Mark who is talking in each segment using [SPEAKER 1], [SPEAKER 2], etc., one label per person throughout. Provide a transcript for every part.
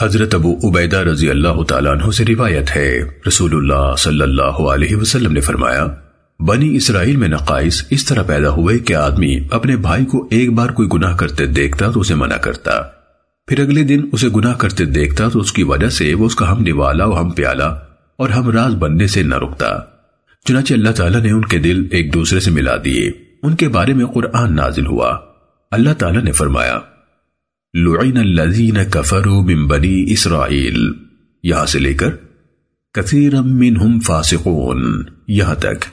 [SPEAKER 1] حضرت ابو عبیدہ رضی اللہ تعالیٰ عنہ سے روایت ہے۔ رسول اللہ صلی اللہ علیہ وسلم نے فرمایا، بنی اسرائیل میں نقائص اس طرح پیدا ہوئے کہ آدمی اپنے بھائی کو ایک بار کوئی گناہ کرتے دیکھتا تو اسے منع کرتا۔ پھر اگلے دن اسے گناہ کرتے دیکھتا تو اس کی وجہ سے وہ اس کا ہم نوالا و ہم پیالہ اور ہم راز بننے سے نہ رکتا۔ چنانچہ اللہ تعالیٰ نے ان کے دل ایک دوسرے سے ملا دیے۔ ان کے بارے میں قرآن نازل ہوا۔ اللہ تعالیٰ نے فرمایا لعن الذین کفروا من بنی اسرائیل۔ یہاں سے لے کر کثیرا منہم فاسقون۔ یہاں تک۔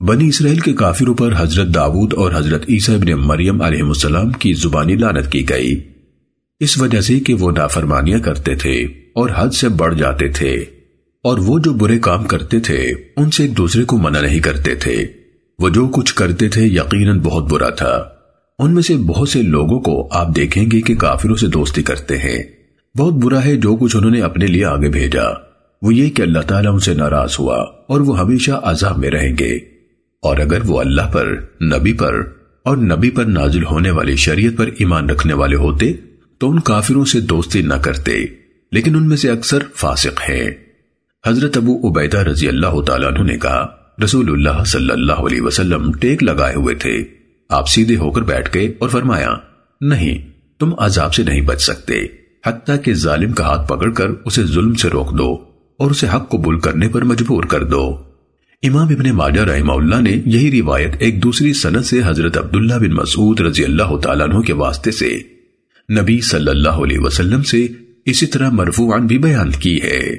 [SPEAKER 1] بنی اسرائیل کے کافروں پر حضرت داود اور حضرت عیسیٰ ابن مریم علیہ السلام کی زبانی لانت کی گئی۔ اس وجہ سے کہ وہ نافرمانیاں کرتے تھے اور حد سے بڑھ جاتے تھے۔ اور وہ جو برے کام کرتے تھے، ان سے ایک دوسرے کو منع نہیں کرتے تھے۔ وہ جو کچھ کرتے تھے، یقیناً بہت برا تھا۔ ان میں سے بہت سے لوگوں کو آپ دیکھیں گے کہ کافروں سے دوستی کرتے ہیں۔ بہت برا ہے جو کچھ انہوں نے اپنے لیے آگے بھیجا۔ وہ یہ کہ اللہ تعالیٰ ان سے ناراض ہوا اور وہ ہمیشہ عذاب میں رہیں گے۔ اور اگر وہ اللہ پر، نبی پر اور نبی پر نازل ہونے والی شریعت پر ایمان رکھنے والے ہوتے تو ان کافروں سے دوستی نہ کرتے، لیکن ان میں سے اکثر فاسق ہیں۔ حضرت ابو عبیدہ رضی اللہ تعالیٰ عنہ نے کہا، رسول اللہ صلی اللہ علیہ وسلم ٹیک لگائے ہوئے تھے۔ آپ سیدھے ہو کر بیٹھ گئے اور فرمایا، نہیں، تم عذاب سے نہیں بچ سکتے، حتیٰ کہ ظالم کا ہاتھ پکڑ کر اسے ظلم سے روک دو اور اسے حق قبول کرنے پر مجبور کر دو۔ امام ابن ماجہ رحمہ اللہ نے یہی روایت ایک دوسری سنت سے حضرت عبداللہ بن مسعود رضی اللہ تعالیٰ عنہ کے واسطے سے نبی صلی اللہ علیہ وسلم سے اسی طرح مرفوعاً بھی بیان کی ہے۔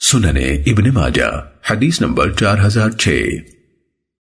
[SPEAKER 1] سننے ابن ماجہ، حدیث نمبر چار ہزار چھ۔